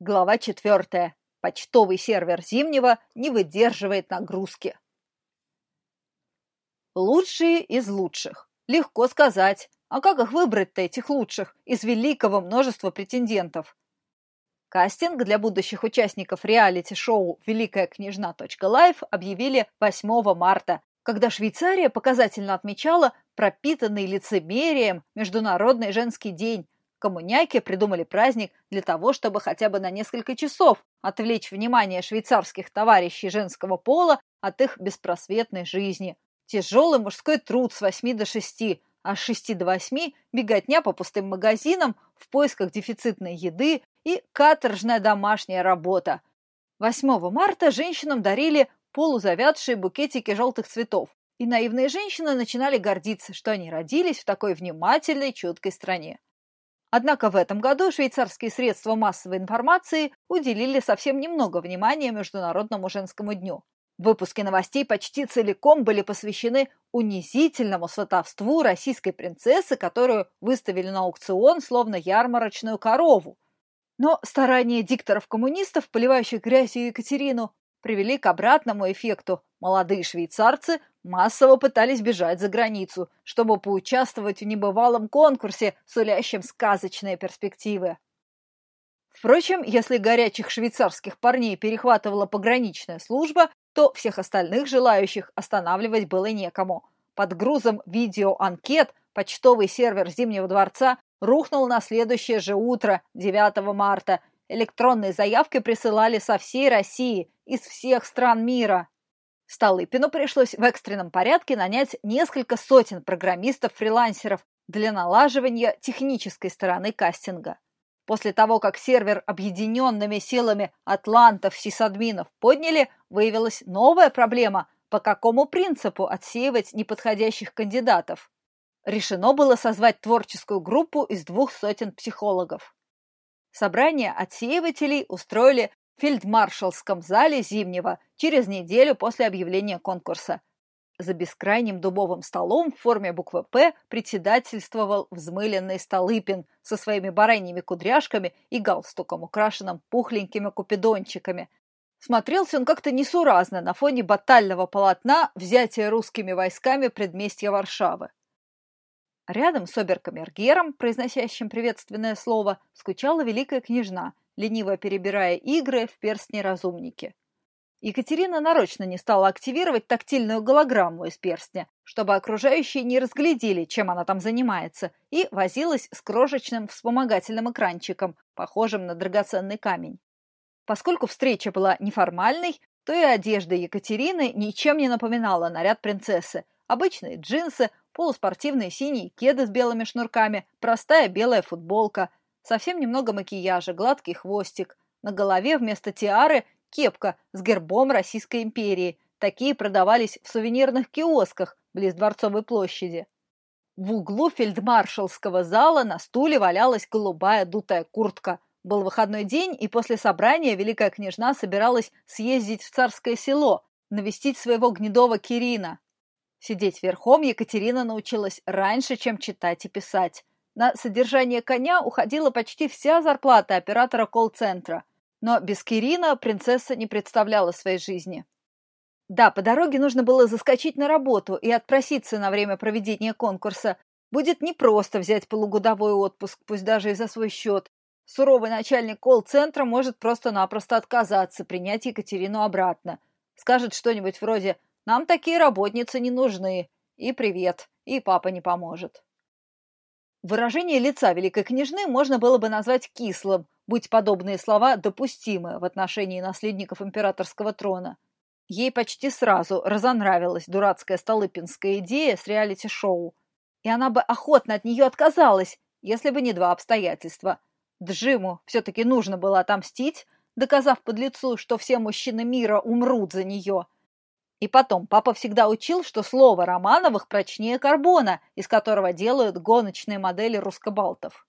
Глава четвертая. Почтовый сервер Зимнего не выдерживает нагрузки. Лучшие из лучших. Легко сказать. А как их выбрать-то, этих лучших, из великого множества претендентов? Кастинг для будущих участников реалити-шоу «Великая княжна.лайф» объявили 8 марта, когда Швейцария показательно отмечала пропитанный лицемерием Международный женский день, Коммуняки придумали праздник для того, чтобы хотя бы на несколько часов отвлечь внимание швейцарских товарищей женского пола от их беспросветной жизни. Тяжелый мужской труд с 8 до 6, а с 6 до 8 беготня по пустым магазинам в поисках дефицитной еды и каторжная домашняя работа. 8 марта женщинам дарили полузавядшие букетики желтых цветов, и наивные женщины начинали гордиться, что они родились в такой внимательной, чуткой стране. Однако в этом году швейцарские средства массовой информации уделили совсем немного внимания Международному женскому дню. Выпуски новостей почти целиком были посвящены унизительному сватовству российской принцессы, которую выставили на аукцион словно ярмарочную корову. Но старания дикторов-коммунистов, поливающих грязью Екатерину, привели к обратному эффекту. Молодые швейцарцы массово пытались бежать за границу, чтобы поучаствовать в небывалом конкурсе, сулящем сказочные перспективы. Впрочем, если горячих швейцарских парней перехватывала пограничная служба, то всех остальных желающих останавливать было некому. Под грузом видеоанкет почтовый сервер Зимнего дворца рухнул на следующее же утро, 9 марта. Электронные заявки присылали со всей России, из всех стран мира. Столыпину пришлось в экстренном порядке нанять несколько сотен программистов-фрилансеров для налаживания технической стороны кастинга. После того, как сервер объединенными силами атлантов-сисадминов подняли, выявилась новая проблема, по какому принципу отсеивать неподходящих кандидатов. Решено было созвать творческую группу из двух сотен психологов. Собрание отсеивателей устроили фельдмаршалском зале Зимнего через неделю после объявления конкурса. За бескрайним дубовым столом в форме буквы «П» председательствовал взмыленный Столыпин со своими бараньими кудряшками и галстуком, украшенным пухленькими купидончиками. Смотрелся он как-то несуразно на фоне батального полотна взятия русскими войсками предместья Варшавы. Рядом с оберкамергером, произносящим приветственное слово, скучала великая княжна – лениво перебирая игры в перстне-разумнике. Екатерина нарочно не стала активировать тактильную голограмму из перстня, чтобы окружающие не разглядели, чем она там занимается, и возилась с крошечным вспомогательным экранчиком, похожим на драгоценный камень. Поскольку встреча была неформальной, то и одежда Екатерины ничем не напоминала наряд принцессы. Обычные джинсы, полуспортивные синие кеды с белыми шнурками, простая белая футболка, Совсем немного макияжа, гладкий хвостик. На голове вместо тиары кепка с гербом Российской империи. Такие продавались в сувенирных киосках близ Дворцовой площади. В углу фельдмаршалского зала на стуле валялась голубая дутая куртка. Был выходной день, и после собрания великая княжна собиралась съездить в царское село, навестить своего гнедого Кирина. Сидеть верхом Екатерина научилась раньше, чем читать и писать. На содержание коня уходила почти вся зарплата оператора колл-центра, но без Кирина принцесса не представляла своей жизни. Да, по дороге нужно было заскочить на работу и отпроситься на время проведения конкурса. Будет непросто взять полугодовой отпуск, пусть даже и за свой счет. Суровый начальник колл-центра может просто-напросто отказаться, принять Екатерину обратно. Скажет что-нибудь вроде «Нам такие работницы не нужны» и «Привет», и папа не поможет. Выражение лица великой княжны можно было бы назвать кислым, будь подобные слова допустимы в отношении наследников императорского трона. Ей почти сразу разонравилась дурацкая столыпинская идея с реалити-шоу, и она бы охотно от нее отказалась, если бы не два обстоятельства. Джиму все-таки нужно было отомстить, доказав подлецу, что все мужчины мира умрут за нее – и потом, папа всегда учил, что слово Романовых прочнее карбона, из которого делают гоночные модели русскобалтов.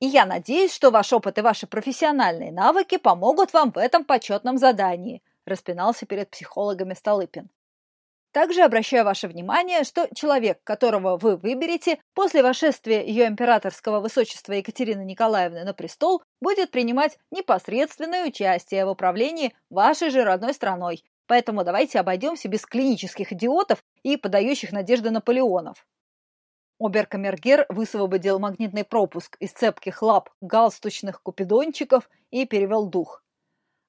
И я надеюсь, что ваш опыт и ваши профессиональные навыки помогут вам в этом почетном задании, распинался перед психологами Столыпин. Также обращаю ваше внимание, что человек, которого вы выберете, после вошествия ее императорского высочества Екатерины Николаевны на престол, будет принимать непосредственное участие в управлении вашей же родной страной. Поэтому давайте обойдемся без клинических идиотов и подающих надежды Наполеонов. Оберкамергер высвободил магнитный пропуск из цепких лап галстучных купидончиков и перевел дух.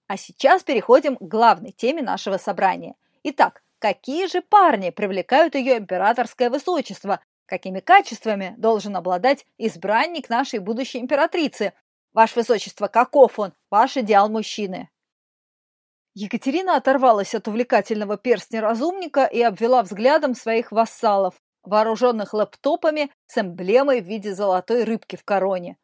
А сейчас переходим к главной теме нашего собрания. Итак, какие же парни привлекают ее императорское высочество? Какими качествами должен обладать избранник нашей будущей императрицы? Ваше высочество, каков он? Ваш идеал мужчины. Екатерина оторвалась от увлекательного перстня разумника и обвела взглядом своих вассалов, вооруженных лэптопами с эмблемой в виде золотой рыбки в короне.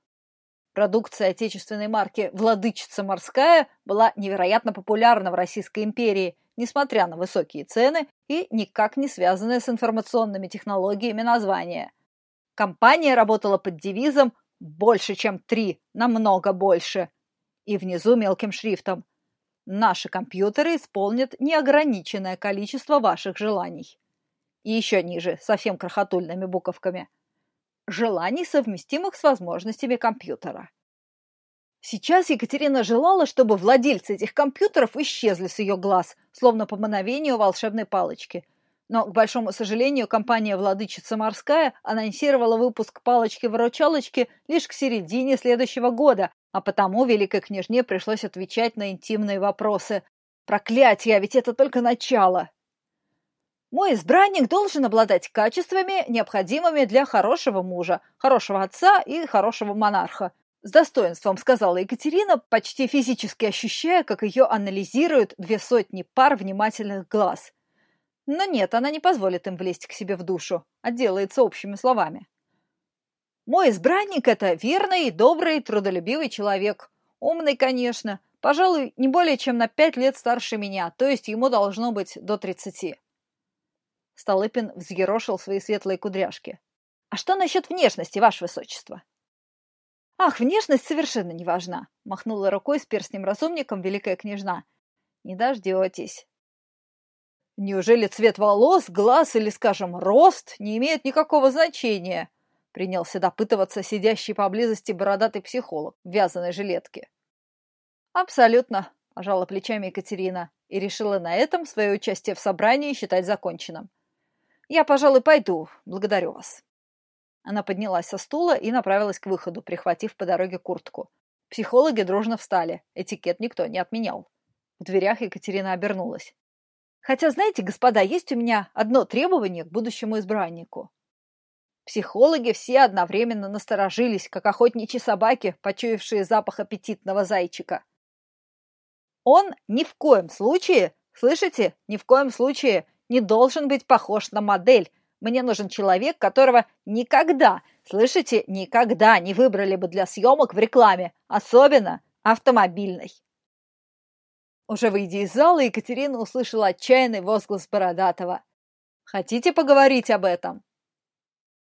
Продукция отечественной марки «Владычица морская» была невероятно популярна в Российской империи, несмотря на высокие цены и никак не связанное с информационными технологиями название. Компания работала под девизом «больше, чем три, намного больше». И внизу мелким шрифтом «Наши компьютеры исполнят неограниченное количество ваших желаний» и еще ниже, совсем крохотульными буковками. Желаний, совместимых с возможностями компьютера. Сейчас Екатерина желала, чтобы владельцы этих компьютеров исчезли с ее глаз, словно по мановению волшебной палочки. Но, к большому сожалению, компания «Владычица морская» анонсировала выпуск палочки-выручалочки лишь к середине следующего года, а потому великой княжне пришлось отвечать на интимные вопросы. «Проклятие, ведь это только начало!» Мой избранник должен обладать качествами, необходимыми для хорошего мужа, хорошего отца и хорошего монарха. С достоинством сказала Екатерина, почти физически ощущая, как ее анализируют две сотни пар внимательных глаз. Но нет, она не позволит им влезть к себе в душу, отделается а общими словами. Мой избранник – это верный, добрый, трудолюбивый человек. Умный, конечно. Пожалуй, не более чем на пять лет старше меня, то есть ему должно быть до тридцати. Столыпин взъерошил свои светлые кудряшки. «А что насчет внешности, ваше высочество?» «Ах, внешность совершенно не важна», — махнула рукой с перстнем-разумником великая княжна. «Не дождетесь». «Неужели цвет волос, глаз или, скажем, рост не имеет никакого значения?» — принялся допытываться сидящий поблизости бородатый психолог в вязаной жилетке. «Абсолютно», — пожала плечами Екатерина и решила на этом свое участие в собрании считать законченным. Я, пожалуй, пойду. Благодарю вас. Она поднялась со стула и направилась к выходу, прихватив по дороге куртку. Психологи дружно встали. Этикет никто не отменял. В дверях Екатерина обернулась. Хотя, знаете, господа, есть у меня одно требование к будущему избраннику. Психологи все одновременно насторожились, как охотничьи собаки, почуявшие запах аппетитного зайчика. Он ни в коем случае, слышите, ни в коем случае не должен быть похож на модель. Мне нужен человек, которого никогда, слышите, никогда не выбрали бы для съемок в рекламе, особенно автомобильной. Уже выйдя из зала, Екатерина услышала отчаянный возглас Бородатого. «Хотите поговорить об этом?»